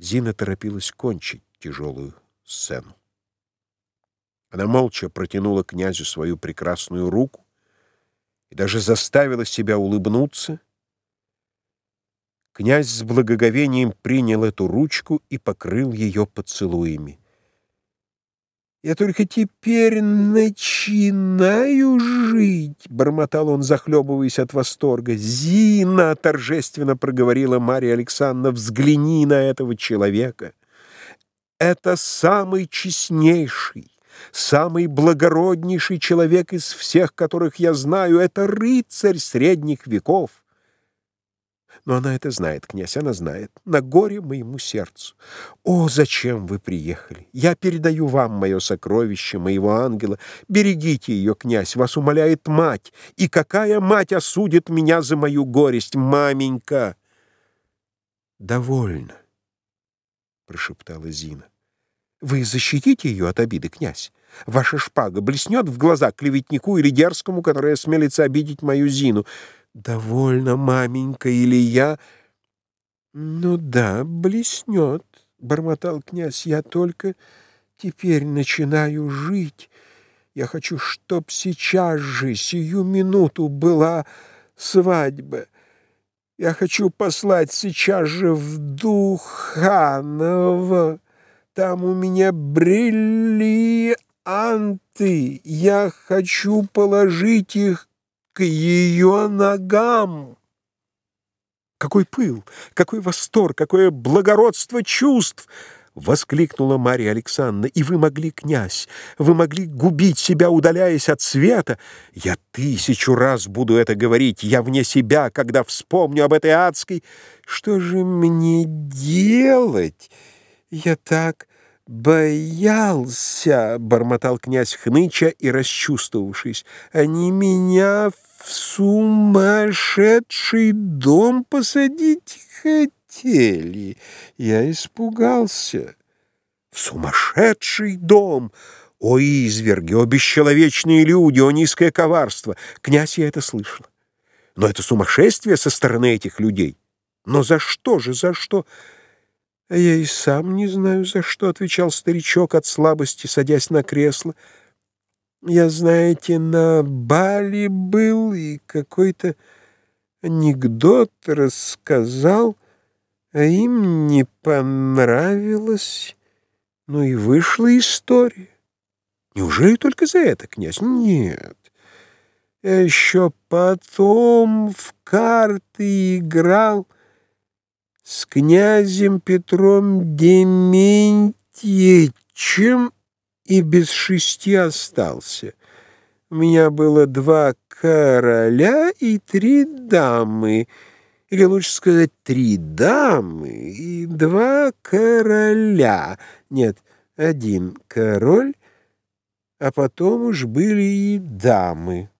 Зина торопилась кончить тяжелую сцену. Она молча протянула князю свою прекрасную руку и даже заставила себя улыбнуться. Князь с благоговением принял эту ручку и покрыл ее поцелуями. «Я только теперь начинаю жить», — бормотал он, захлебываясь от восторга. «Зина!» — торжественно проговорила Марья Александровна. «Взгляни на этого человека! Это самый честнейший, самый благороднейший человек из всех, которых я знаю. Это рыцарь средних веков. Но она это знает, князь, она знает. На горе моему сердцу. О, зачем вы приехали? Я передаю вам мое сокровище, моего ангела. Берегите ее, князь, вас умоляет мать. И какая мать осудит меня за мою горесть? Маменька! Довольно, прошептала Зина. Вы защитите ее от обиды, князь. Ваша шпага блеснет в глаза клеветнику или дерзкому, который осмелится обидеть мою Зину. «Довольно, маменька, или я...» «Ну да, блеснет», — бормотал князь, — «я только теперь начинаю жить. Я хочу, чтоб сейчас же, сию минуту была свадьба. Я хочу послать сейчас же в Духаново. Там у меня бриллианты. Я хочу положить их к ее ногам. Какой пыл, какой восторг, какое благородство чувств! Воскликнула Марья Александровна. И вы могли, князь, вы могли губить себя, удаляясь от света. Я тысячу раз буду это говорить. Я вне себя, когда вспомню об этой адской. Что же мне делать? Я так боялся, бормотал князь хныча и расчувствовавшись. Они меня в сумасшедший дом посадить хотели. Я испугался. В сумасшедший дом! О, изверги, о, бесчеловечные люди, о, низкое коварство! Князь, я это слышал. Но это сумасшествие со стороны этих людей. Но за что же, за что... «А я и сам не знаю, за что», — отвечал старичок от слабости, садясь на кресло. «Я, знаете, на бале был и какой-то анекдот рассказал, а им не понравилось. Ну и вышла история. Неужели только за это, князь? Нет. Еще потом в карты играл» с князем Петром Дементьевичем и без шести остался. У меня было два короля и три дамы, или лучше сказать, три дамы и два короля. Нет, один король, а потом уж были и дамы.